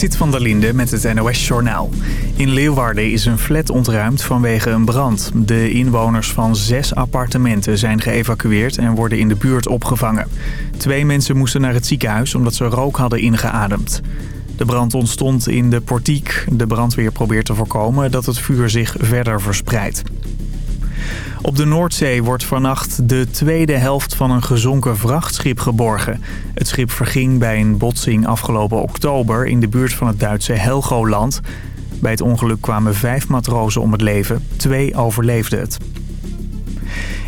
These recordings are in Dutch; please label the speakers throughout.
Speaker 1: Zit van der Linde met het NOS-journaal. In Leeuwarden is een flat ontruimd vanwege een brand. De inwoners van zes appartementen zijn geëvacueerd en worden in de buurt opgevangen. Twee mensen moesten naar het ziekenhuis omdat ze rook hadden ingeademd. De brand ontstond in de portiek. De brandweer probeert te voorkomen dat het vuur zich verder verspreidt. Op de Noordzee wordt vannacht de tweede helft van een gezonken vrachtschip geborgen. Het schip verging bij een botsing afgelopen oktober in de buurt van het Duitse Helgoland. Bij het ongeluk kwamen vijf matrozen om het leven. Twee overleefden het.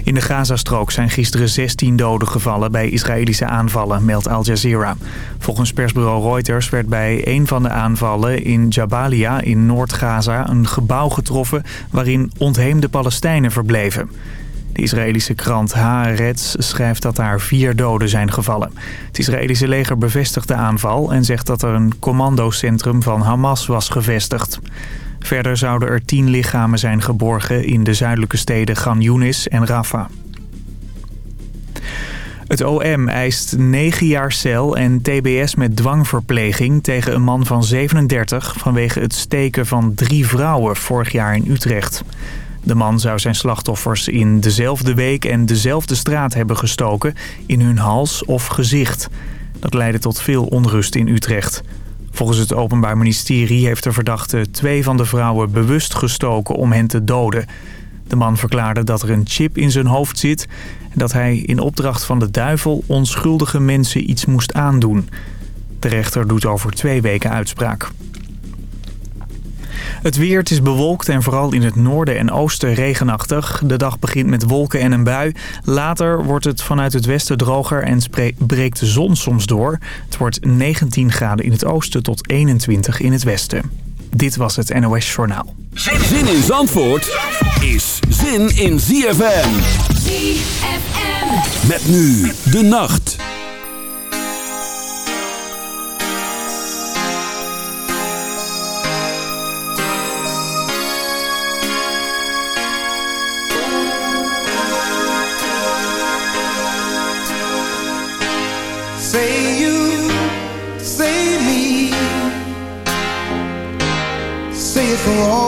Speaker 1: In de Gazastrook zijn gisteren 16 doden gevallen bij Israëlische aanvallen, meldt Al Jazeera. Volgens persbureau Reuters werd bij een van de aanvallen in Jabalia in Noord-Gaza een gebouw getroffen waarin ontheemde Palestijnen verbleven. De Israëlische krant Haaretz schrijft dat daar vier doden zijn gevallen. Het Israëlische leger bevestigt de aanval en zegt dat er een commandocentrum van Hamas was gevestigd. Verder zouden er tien lichamen zijn geborgen in de zuidelijke steden Gan Yunis en Rafah. Het OM eist 9 jaar cel en tbs met dwangverpleging tegen een man van 37... vanwege het steken van drie vrouwen vorig jaar in Utrecht. De man zou zijn slachtoffers in dezelfde week en dezelfde straat hebben gestoken... in hun hals of gezicht. Dat leidde tot veel onrust in Utrecht. Volgens het Openbaar Ministerie heeft de verdachte twee van de vrouwen bewust gestoken om hen te doden. De man verklaarde dat er een chip in zijn hoofd zit... en dat hij in opdracht van de duivel onschuldige mensen iets moest aandoen. De rechter doet over twee weken uitspraak. Het weer, het is bewolkt en vooral in het noorden en oosten regenachtig. De dag begint met wolken en een bui. Later wordt het vanuit het westen droger en breekt de zon soms door. Het wordt 19 graden in het oosten tot 21 in het westen. Dit was het NOS Journaal.
Speaker 2: Zin in Zandvoort is zin in ZFM.
Speaker 3: ZFM.
Speaker 2: Met nu de nacht.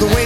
Speaker 4: the way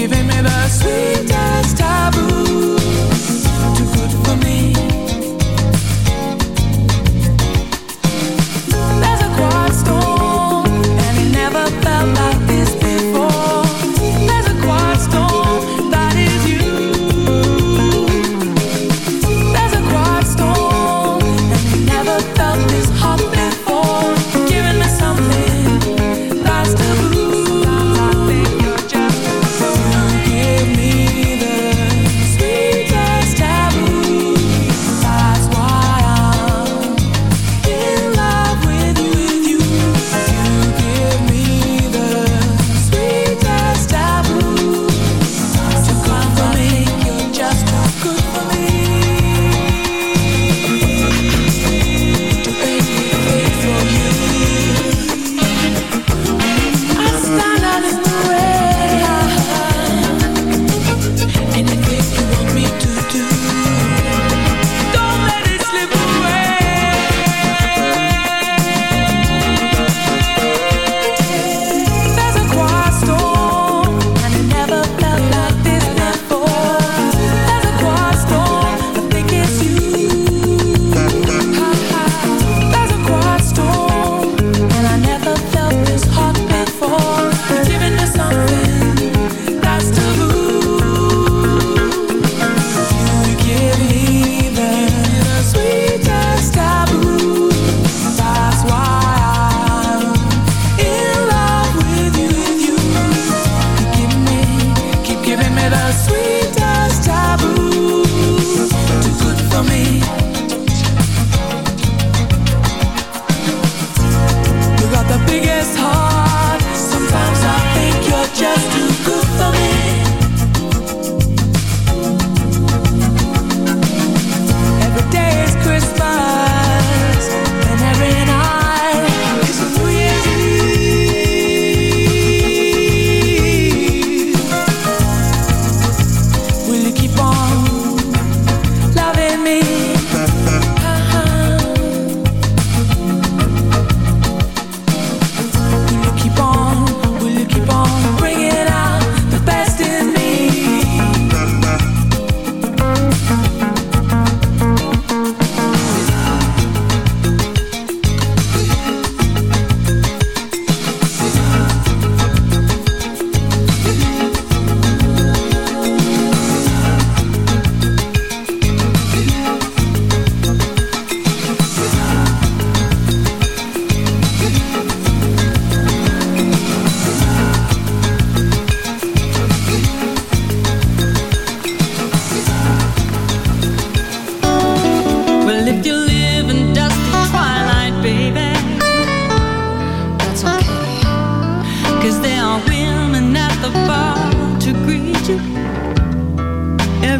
Speaker 5: giving me the sweetest taboo.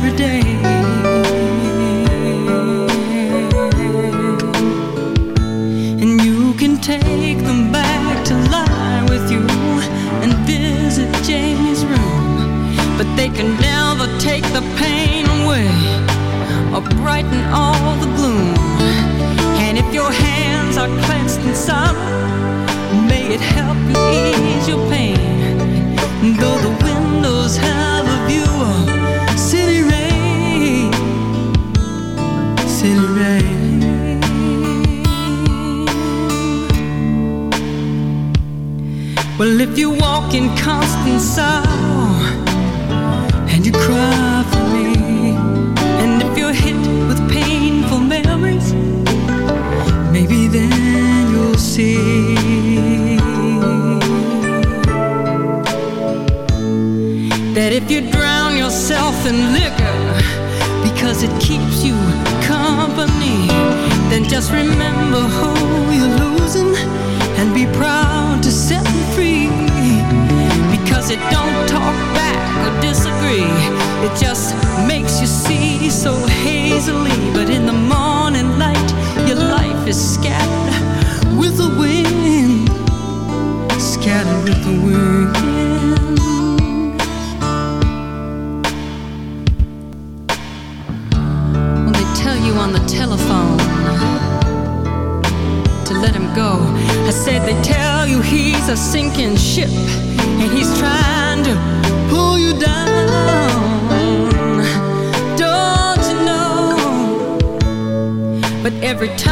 Speaker 5: every day.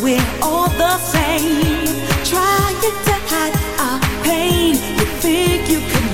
Speaker 6: We're all the same, trying to hide our pain. You think
Speaker 4: you can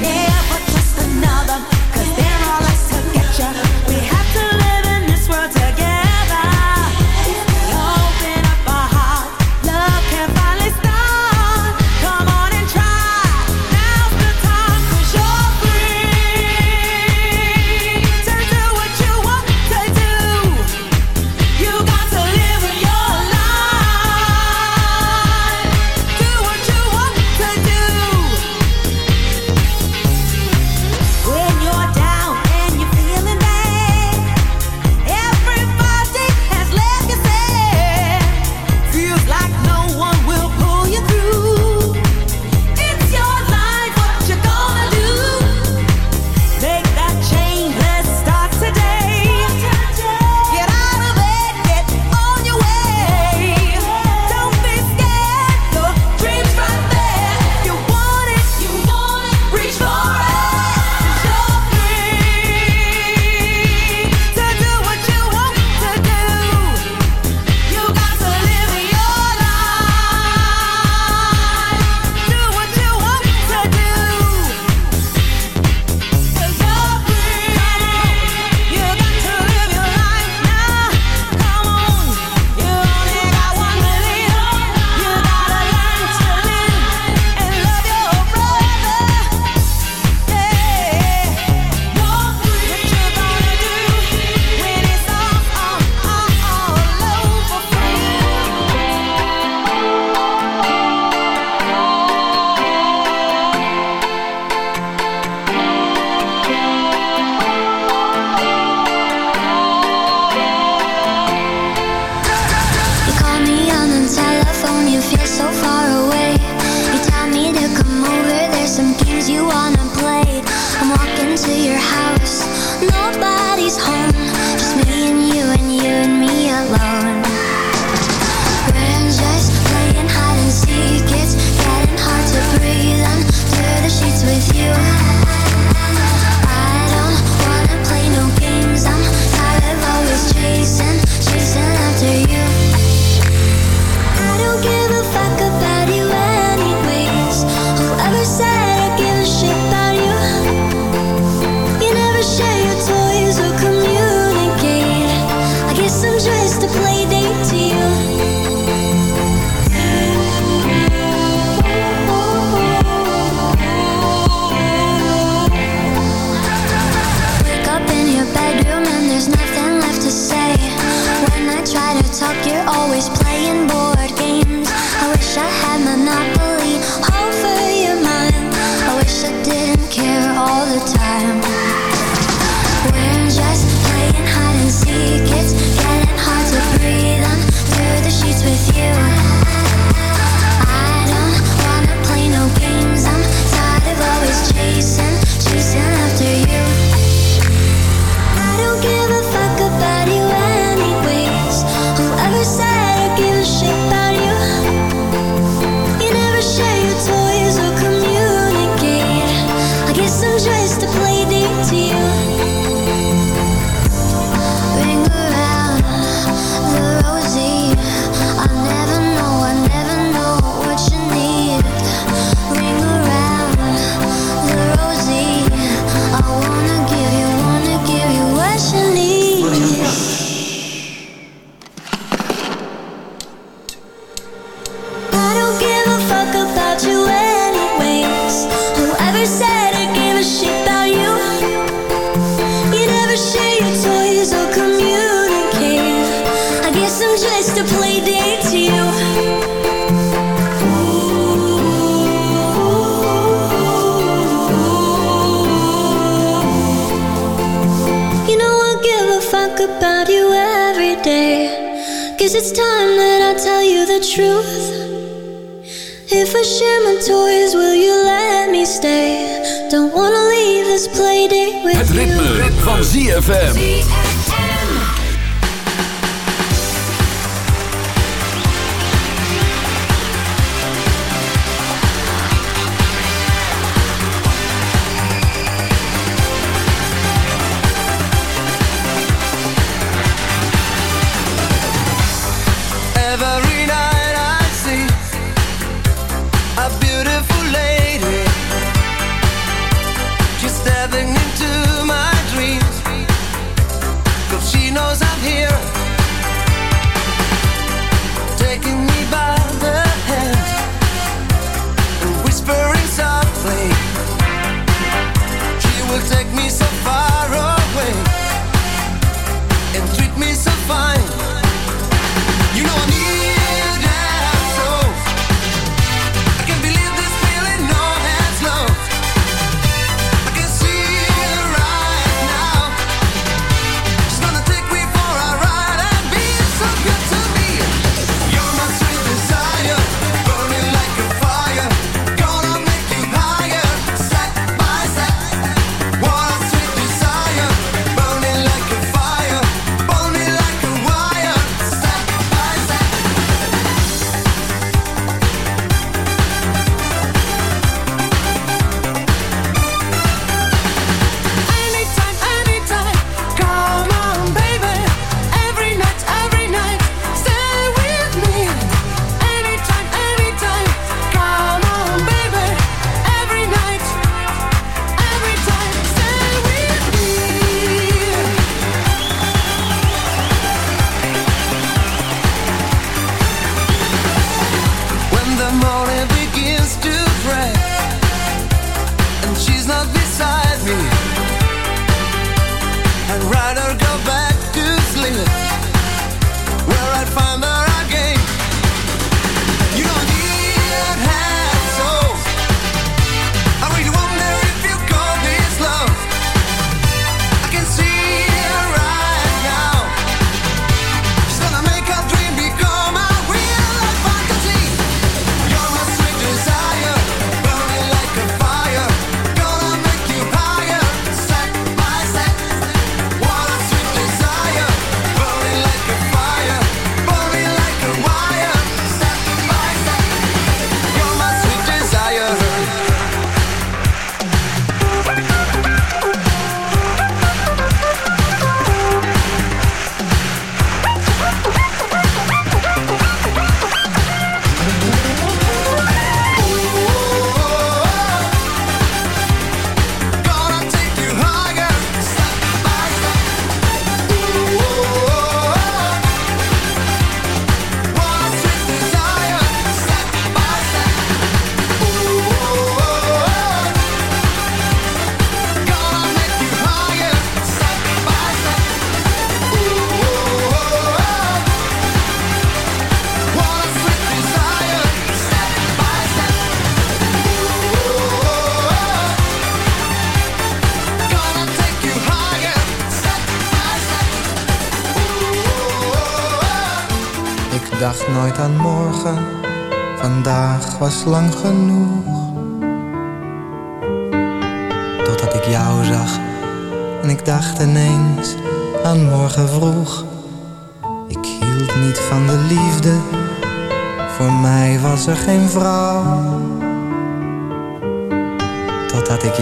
Speaker 4: ZFM.